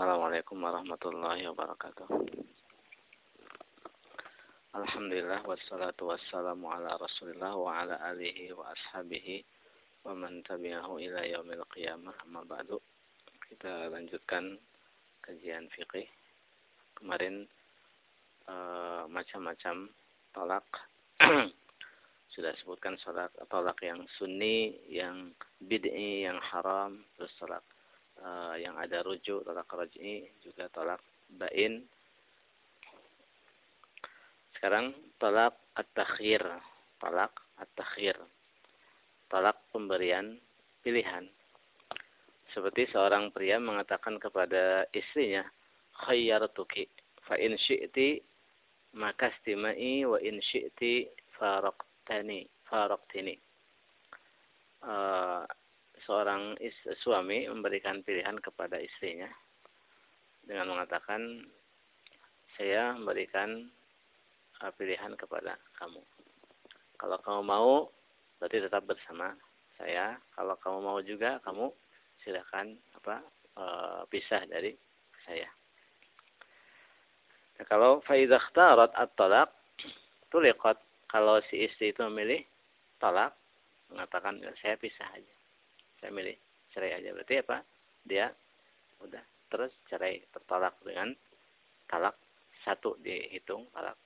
Assalamualaikum warahmatullahi wabarakatuh. Alhamdulillah wassalatu wassalamu ala Rasulillah wa ala alihi wa ashabihi wa man tabi'ahu ila yaumil qiyamah. Amma ba'du. Kita lanjutkan kajian fikih. Kemarin uh, macam-macam tolak sudah sebutkan salat tolak yang sunni, yang bid'i, yang haram, terus tolak uh, yang ada rujuk tolak raj'i juga tolak bain. Sekarang tolak at-takhir. Tolak at-takhir. Tolak pemberian pilihan. Seperti seorang pria mengatakan kepada istrinya khayyartuki fa in syi'ti maka istimai wa in syi'ti faraqtani faraqtini. Uh, seorang is, suami memberikan pilihan kepada istrinya dengan mengatakan saya memberikan uh, pilihan kepada kamu. Kalau kamu mau berarti tetap bersama saya. Kalau kamu mau juga kamu silakan apa uh, pisah dari saya. Nah, kalau faidah tarat at-talaq tuliqat kalau si istri itu memilih talak mengatakan ya, saya pisah aja saya milih cerai aja. Berarti apa? Dia udah terus cerai tertolak dengan talak satu dihitung talak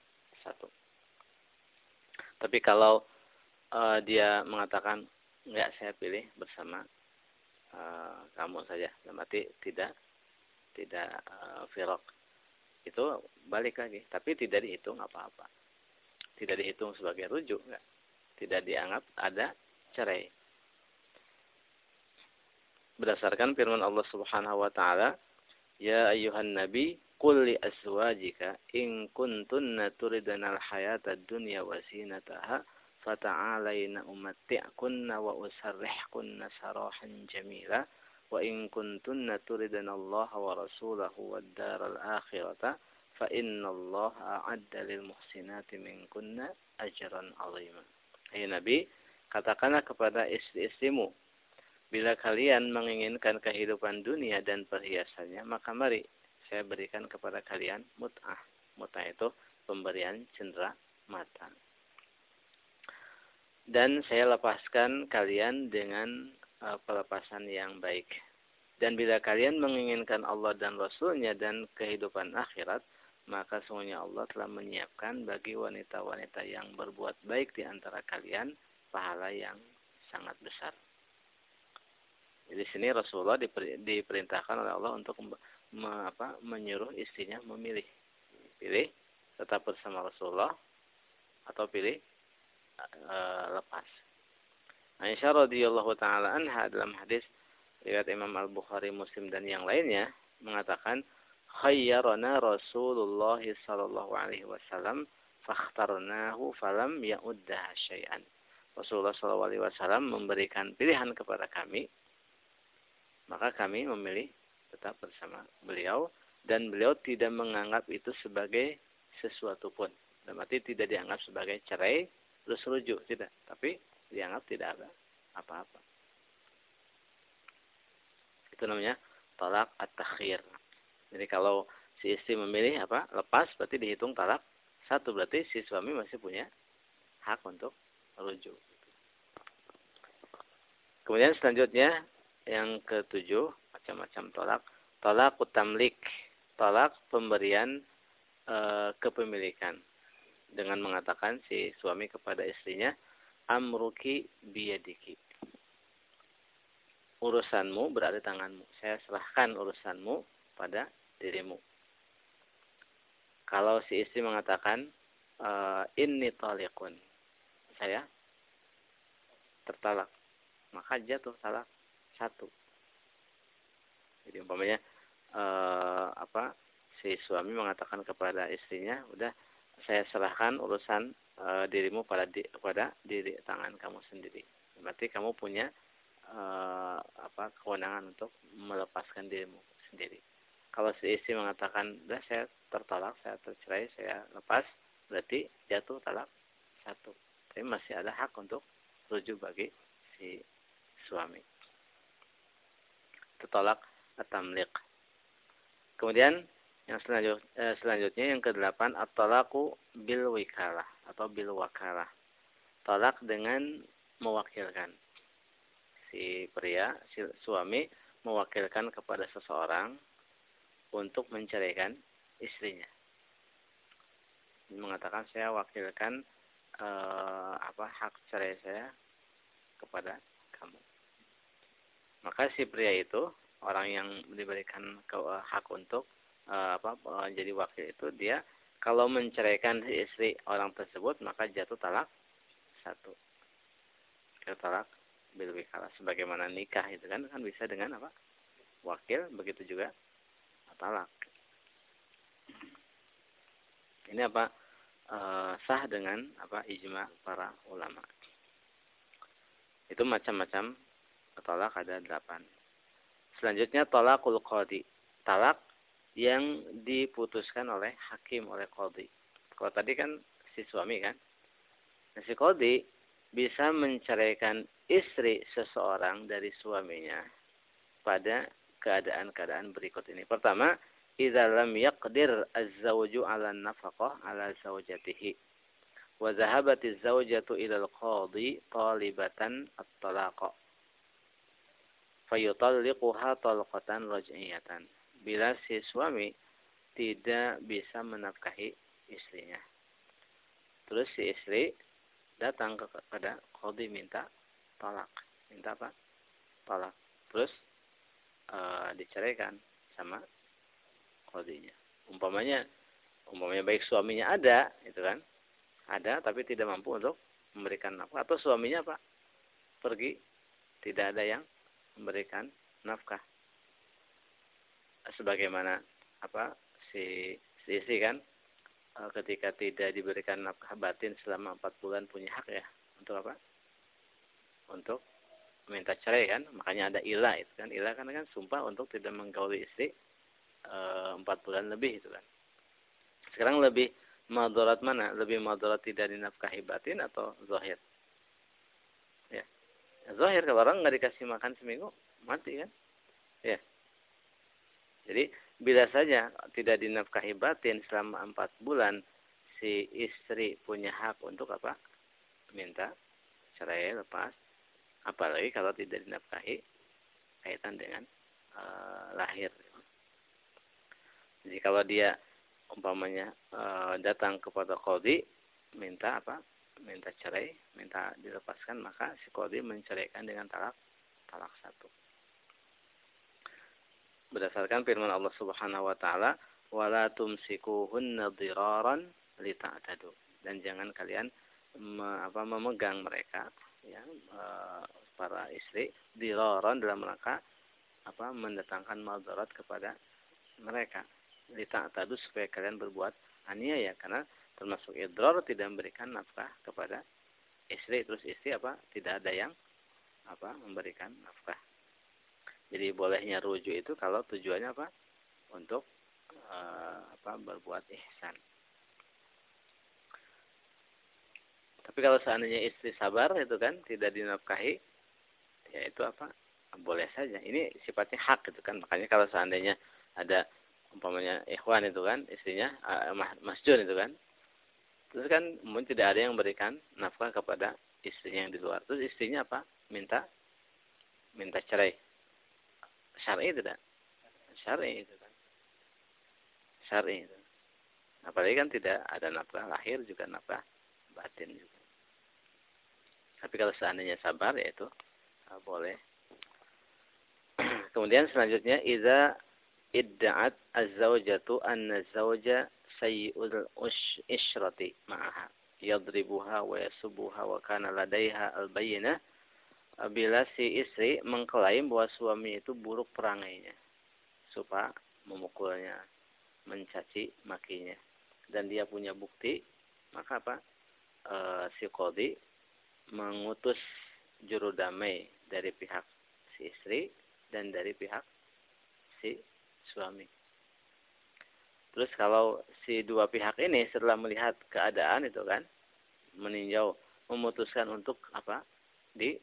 satu. Tapi kalau uh, dia mengatakan nggak saya pilih bersama uh, kamu saja. Berarti tidak tidak uh, firok. Itu balik lagi. Tapi tidak dihitung apa-apa. Tidak dihitung sebagai rujuk enggak. Tidak dianggap ada cerai berdasarkan firman Allah Subhanahu wa taala, "Ya ayyuhan nabi, qul li azwajika in kuntunna turidna al-hayata ad-dunya wa zinataha fata'alayna umatti'kunna wa usarrihkunna sarahan jamila wa in kuntunna turidna Allah wa rasulahu wad-dar al-akhirata fa inna Allah a'adda lil muhsinati minkunna ajran 'azima." Hai Nabi, katakanlah kepada istri-istrimu Bila kalian menginginkan kehidupan dunia dan perhiasannya, maka mari saya berikan kepada kalian mut'ah. Mut'ah itu pemberian cendera mata. Dan saya lepaskan kalian dengan uh, pelepasan yang baik. Dan bila kalian menginginkan Allah dan Rasulnya dan kehidupan akhirat, maka semuanya Allah telah menyiapkan bagi wanita-wanita yang berbuat baik di antara kalian pahala yang sangat besar. Di sini Rasulullah diper, diperintahkan oleh Allah untuk me, apa, menyuruh istrinya memilih. Pilih tetap bersama Rasulullah atau pilih uh, lepas. Aisyah radhiyallahu taala anha dalam hadis riwayat Imam Al-Bukhari, Muslim dan yang lainnya mengatakan khayyarana Rasulullah sallallahu alaihi wasallam fakhtarnahu falam ya'uddah syai'an. Rasulullah sallallahu alaihi wasallam memberikan pilihan kepada kami maka kami memilih tetap bersama beliau dan beliau tidak menganggap itu sebagai sesuatu pun. Dan tidak dianggap sebagai cerai terus rujuk tidak, tapi dianggap tidak ada apa-apa. Itu namanya talak at-takhir. Jadi kalau si istri memilih apa? lepas berarti dihitung talak satu berarti si suami masih punya hak untuk rujuk. Kemudian selanjutnya yang ketujuh macam-macam tolak. Tolak utamlik. Tolak pemberian e, kepemilikan. Dengan mengatakan si suami kepada istrinya amruki biyadiki. Urusanmu berada tanganmu. Saya serahkan urusanmu pada dirimu. Kalau si istri mengatakan e, ini tolikun saya tertalak. Maka jatuh talak satu. Jadi umpamanya eh, apa si suami mengatakan kepada istrinya, udah saya serahkan urusan eh, dirimu pada di, pada diri tangan kamu sendiri. Berarti kamu punya eh, apa kewenangan untuk melepaskan dirimu sendiri. Kalau si istri mengatakan, udah saya tertolak, saya tercerai, saya lepas, berarti jatuh talak satu. Tapi masih ada hak untuk rujuk bagi si suami tertolak at-tamliq. Kemudian yang eh, selanjutnya yang kedelapan at-talaqu bil wikalah atau bil wakalah. Talak dengan mewakilkan. Si pria, si suami mewakilkan kepada seseorang untuk menceraikan istrinya. Mengatakan saya wakilkan eh, apa hak cerai saya kepada kamu. Maka si pria itu orang yang diberikan ke, hak untuk uh, apa menjadi eh, wakil itu dia kalau menceraikan istri orang tersebut maka jatuh talak satu. Jatuh talak bil wikalah sebagaimana nikah itu kan kan bisa dengan apa? Wakil begitu juga talak. Ini apa? E, sah dengan apa? Ijma para ulama. Itu macam-macam talak ada delapan selanjutnya talakul qadi talak yang diputuskan oleh hakim oleh kodi. Kalau tadi kan si suami kan. Nah, si kodi bisa menceraikan istri seseorang dari suaminya pada keadaan-keadaan berikut ini. Pertama, idza lam yaqdir az-zawju 'ala an-nafaqah 'ala zawjatihi wa dhahabat az-zawjatu ila al-qadi talibatan at-talaqa fayutalliquha talqatan raj'iyatan bila si suami tidak bisa menafkahi istrinya. Terus si istri datang kepada kodi minta tolak. Minta apa? Tolak. Terus e, diceraikan sama kodinya. Umpamanya umpamanya baik suaminya ada, itu kan? Ada tapi tidak mampu untuk memberikan nafkah atau suaminya apa? Pergi tidak ada yang memberikan nafkah. Sebagaimana apa si si istri kan e, ketika tidak diberikan nafkah batin selama empat bulan punya hak ya untuk apa? Untuk minta cerai kan makanya ada ilah itu kan. Ilah kan kan sumpah untuk tidak menggauli istri e, empat bulan lebih itu kan. Sekarang lebih madarat mana? Lebih madarat tidak dinafkahi batin atau zahir zahir kalau orang nggak dikasih makan seminggu mati kan ya jadi bila saja tidak dinafkahi batin selama empat bulan, si istri punya hak untuk apa? Minta cerai lepas. Apalagi kalau tidak dinafkahi kaitan dengan uh, lahir. Jadi kalau dia umpamanya uh, datang kepada kodi minta apa? Minta cerai, minta dilepaskan, maka si kodi menceraikan dengan talak talak satu. Berdasarkan firman Allah Subhanahu wa taala wala tumsikuhunna dhiraran lita'tadu. Dan jangan kalian me, apa memegang mereka ya e, para istri dhiraran dalam rangka apa mendatangkan madarat kepada mereka. Lita'tadu supaya kalian berbuat aniaya karena termasuk idrar tidak memberikan nafkah kepada istri terus istri apa tidak ada yang apa memberikan nafkah jadi bolehnya rujuk itu kalau tujuannya apa? Untuk uh, apa berbuat ihsan. Tapi kalau seandainya istri sabar itu kan tidak dinafkahi, ya itu apa? Boleh saja. Ini sifatnya hak itu kan. Makanya kalau seandainya ada umpamanya ikhwan itu kan istrinya uh, masjun itu kan. Terus kan mungkin tidak ada yang memberikan nafkah kepada istrinya yang di luar. Terus istrinya apa? Minta minta cerai. Syar'i tidak? Syar'i itu kan. Syar'i itu. Apalagi kan tidak ada nafkah lahir juga nafkah batin juga. Tapi kalau seandainya sabar ya itu ah, boleh. Kemudian selanjutnya idza idda'at az-zawjatu anna zawja sayyi'ul isyrati ma'aha yadribuha wa yasubuha wa kana ladaiha al-bayyinah bila si istri mengklaim bahwa suami itu buruk perangainya, suka memukulnya, mencaci makinya, dan dia punya bukti, maka apa? E, si kodi mengutus juru damai dari pihak si istri dan dari pihak si suami. Terus kalau si dua pihak ini setelah melihat keadaan itu kan meninjau memutuskan untuk apa? di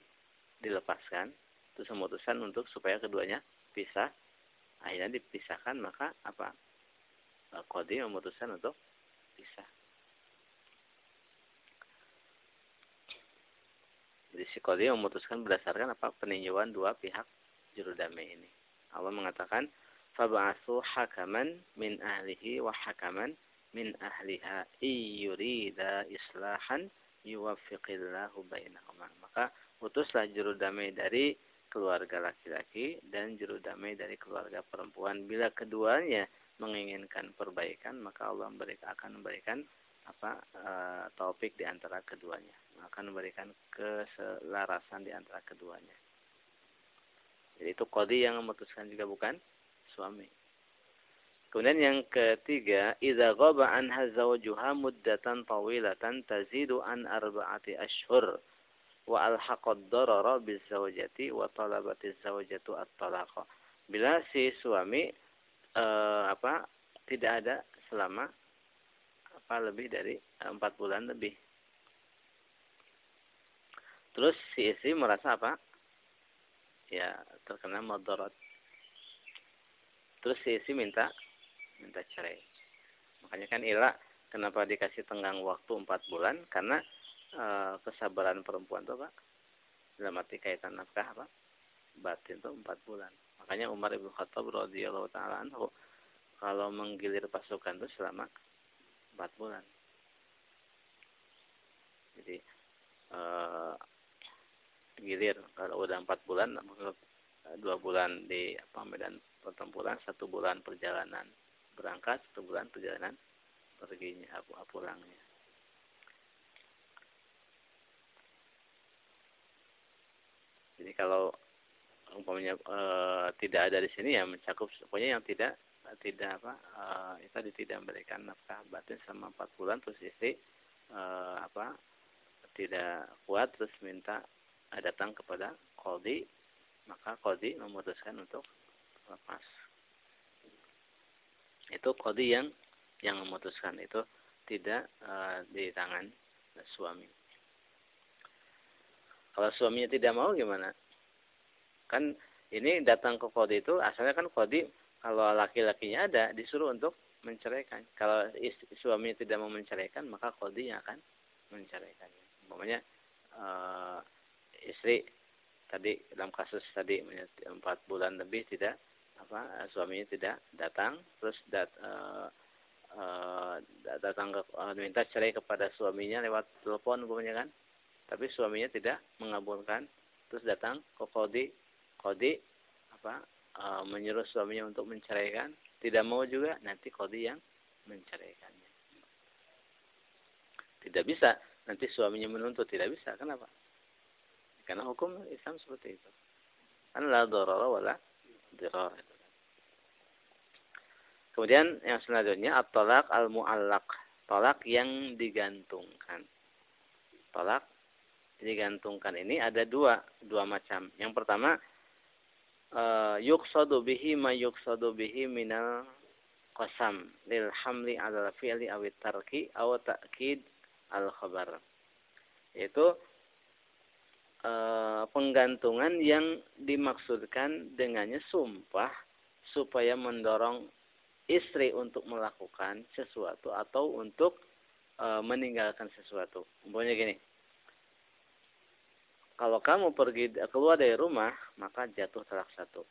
dilepaskan. Terus memutuskan untuk supaya keduanya pisah. Akhirnya dipisahkan maka apa? Kodi memutuskan untuk pisah. Jadi si kodi memutuskan berdasarkan apa? Peninjauan dua pihak jurudamai ini. Allah mengatakan fab'atsu hakaman min ahlihi wa hakaman min ahliha iyurida islahan yuwaffiqillahu bainahuma. Maka utuslah juru damai dari keluarga laki-laki dan juru damai dari keluarga perempuan. Bila keduanya menginginkan perbaikan, maka Allah memberikan, akan memberikan apa e, topik di antara keduanya. Akan memberikan keselarasan di antara keduanya. Jadi itu kodi yang memutuskan juga bukan suami. Kemudian yang ketiga, idza ghaba anha zawjuha muddatan tawilatan tazidu an arba'ati ashhur wa alhaqad darara bizawjati wa talabati zawjatu at-talaqa. Bila si suami uh, apa tidak ada selama apa lebih dari empat bulan lebih. Terus si istri merasa apa? Ya terkena madarat. Terus si istri minta minta cerai. Makanya kan Ila kenapa dikasih tenggang waktu empat bulan? Karena e, kesabaran perempuan tuh pak dalam arti kaitan nafkah apa batin tuh empat bulan. Makanya Umar ibn Khattab radhiyallahu taala kalau menggilir pasukan itu selama empat bulan. Jadi e, gilir kalau udah empat bulan dua bulan di apa medan pertempuran satu bulan perjalanan berangkat satu bulan perjalanan perginya pulangnya jadi kalau umpamanya e, tidak ada di sini ya mencakup pokoknya yang tidak tidak apa e, itu tidak memberikan nafkah batin selama empat bulan terus istri e, apa tidak kuat terus minta datang kepada kodi maka kodi memutuskan untuk lepas itu kodi yang yang memutuskan itu tidak uh, di tangan suami. Kalau suaminya tidak mau gimana? Kan ini datang ke kodi itu asalnya kan kodi kalau laki-lakinya ada disuruh untuk menceraikan. Kalau istri, suaminya tidak mau menceraikan maka kodi yang akan menceraikan. Umpamanya uh, istri tadi dalam kasus tadi empat bulan lebih tidak apa suaminya tidak datang terus dat, uh, uh, datang ke uh, minta cerai kepada suaminya lewat telepon umpamanya kan. Tapi suaminya tidak mengabulkan terus datang ke kodi kodi apa uh, menyuruh suaminya untuk menceraikan. Tidak mau juga nanti kodi yang menceraikannya. Tidak bisa nanti suaminya menuntut tidak bisa. Kenapa? Karena hukum Islam seperti itu. Kan la dorora wala dirar Kemudian yang selanjutnya at-talaq al-mu'allaq. Tolak yang digantungkan. Tolak digantungkan ini ada dua, dua macam. Yang pertama uh, yuqsadu bihi ma yuqsadu bihi minal qasam lil hamli ala fi'li aw tarki aw ta'kid al khabar. Yaitu uh, penggantungan yang dimaksudkan dengannya sumpah supaya mendorong istri untuk melakukan sesuatu atau untuk e, meninggalkan sesuatu. Umpamanya gini. Kalau kamu pergi keluar dari rumah, maka jatuh talak satu.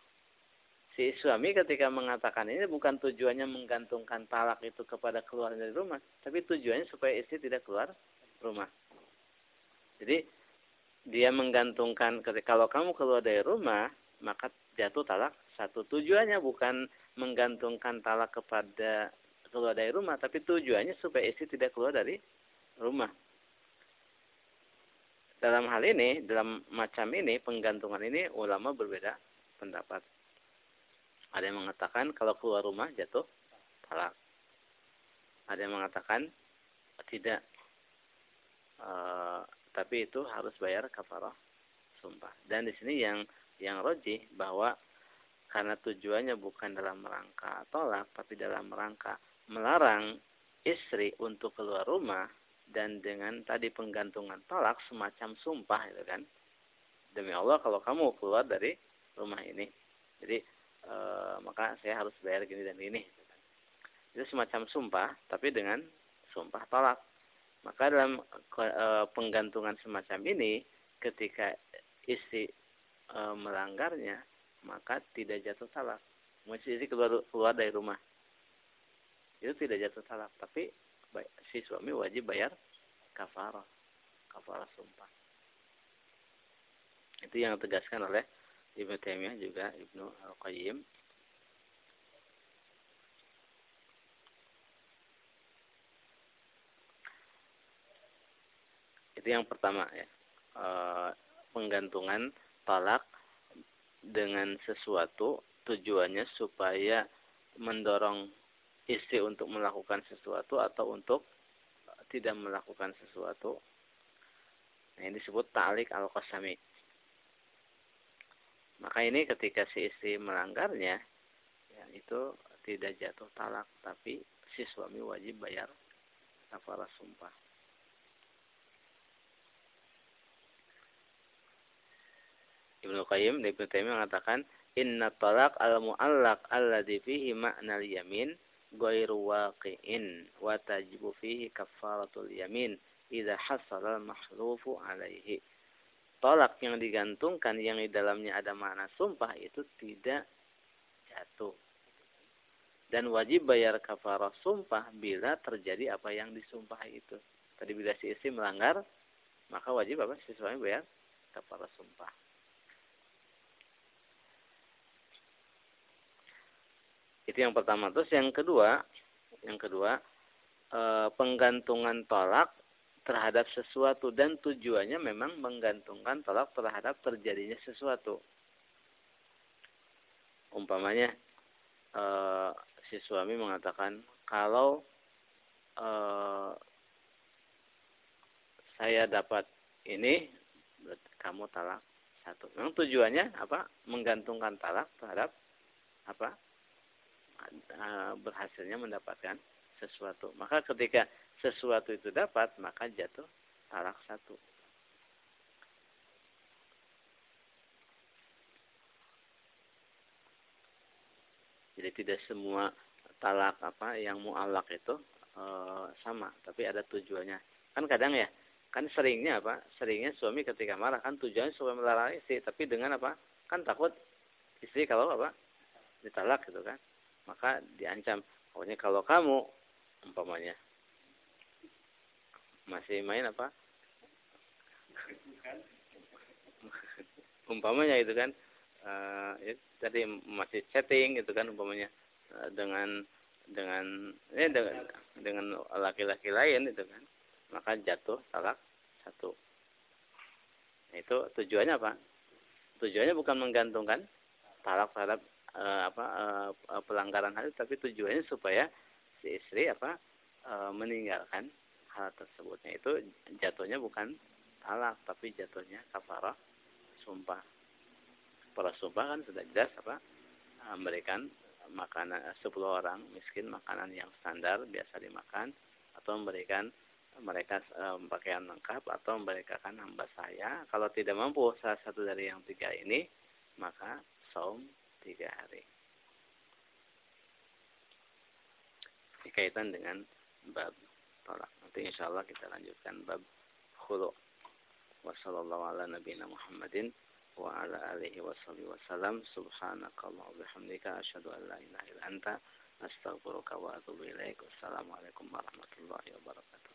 Si suami ketika mengatakan ini bukan tujuannya menggantungkan talak itu kepada keluar dari rumah, tapi tujuannya supaya istri tidak keluar rumah. Jadi dia menggantungkan kalau kamu keluar dari rumah, maka jatuh talak satu. Tujuannya bukan menggantungkan talak kepada keluar dari rumah, tapi tujuannya supaya istri tidak keluar dari rumah. Dalam hal ini, dalam macam ini, penggantungan ini, ulama berbeda pendapat. Ada yang mengatakan kalau keluar rumah jatuh talak. Ada yang mengatakan tidak. E, tapi itu harus bayar kafarah sumpah. Dan di sini yang yang roji bahwa karena tujuannya bukan dalam rangka tolak tapi dalam rangka melarang istri untuk keluar rumah dan dengan tadi penggantungan tolak semacam sumpah itu kan. Demi Allah kalau kamu keluar dari rumah ini. Jadi e, maka saya harus bayar gini dan ini itu semacam sumpah tapi dengan sumpah tolak. Maka dalam e, penggantungan semacam ini ketika istri e, melanggarnya maka tidak jatuh talak istri keluar keluar dari rumah. Itu tidak jatuh talak tapi si suami wajib bayar kafarah. Kafarah sumpah. Itu yang tegaskan oleh Ibnu Taimiyah juga Ibnu Al-Qayyim. Itu yang pertama ya. E, penggantungan talak dengan sesuatu tujuannya supaya mendorong istri untuk melakukan sesuatu atau untuk tidak melakukan sesuatu. Nah, ini disebut ta'lik al-qasami. Maka ini ketika si istri melanggarnya, ya, itu tidak jatuh talak, tapi si suami wajib bayar kafarah sumpah. Ibnu Qayyim Ibnu Taimiyah mengatakan inna talak al muallaq alladhi fihi ma'na al yamin ghairu waqi'in wa tajibu fihi kafaratul yamin idza hasala al mahlufu alaihi tolak yang digantungkan yang di dalamnya ada makna sumpah itu tidak jatuh. Dan wajib bayar kafarah sumpah bila terjadi apa yang disumpah itu. Tadi bila si istri melanggar, maka wajib apa? Si suami bayar kafarah sumpah. Itu yang pertama. Terus yang kedua, yang kedua, eh, penggantungan tolak terhadap sesuatu dan tujuannya memang menggantungkan tolak terhadap terjadinya sesuatu. Umpamanya e, si suami mengatakan kalau e, saya dapat ini kamu talak satu. Memang tujuannya apa? Menggantungkan talak terhadap apa? E, berhasilnya mendapatkan sesuatu. Maka ketika sesuatu itu dapat, maka jatuh talak satu. Jadi tidak semua talak apa yang mualak itu e, sama, tapi ada tujuannya. Kan kadang ya, kan seringnya apa? Seringnya suami ketika marah kan tujuannya supaya melarang istri, tapi dengan apa? Kan takut istri kalau apa? Ditalak gitu kan. Maka diancam, pokoknya kalau kamu umpamanya masih main apa? Umpamanya itu kan uh, ya, tadi masih chatting gitu kan umpamanya uh, dengan dengan ya dengan dengan laki-laki lain itu kan maka jatuh talak satu. Nah, itu tujuannya apa? Tujuannya bukan menggantungkan talak terhadap uh, apa uh, pelanggaran hal tapi tujuannya supaya si istri apa uh, meninggalkan hal tersebutnya. Itu jatuhnya bukan talak tapi jatuhnya kafarah sumpah. Para sumpah kan sudah jelas apa memberikan makanan sepuluh orang miskin makanan yang standar biasa dimakan atau memberikan mereka um, pakaian lengkap atau memberikan hamba saya. Kalau tidak mampu salah satu dari yang tiga ini maka saum tiga hari dikaitan dengan bab tolak Nanti insya Allah kita lanjutkan bab khulu. Wassallallahu ala nabiyina Muhammadin wa ala alihi wa anta astaghfiruka wa. Wassalamualaikum warahmatullahi wabarakatuh.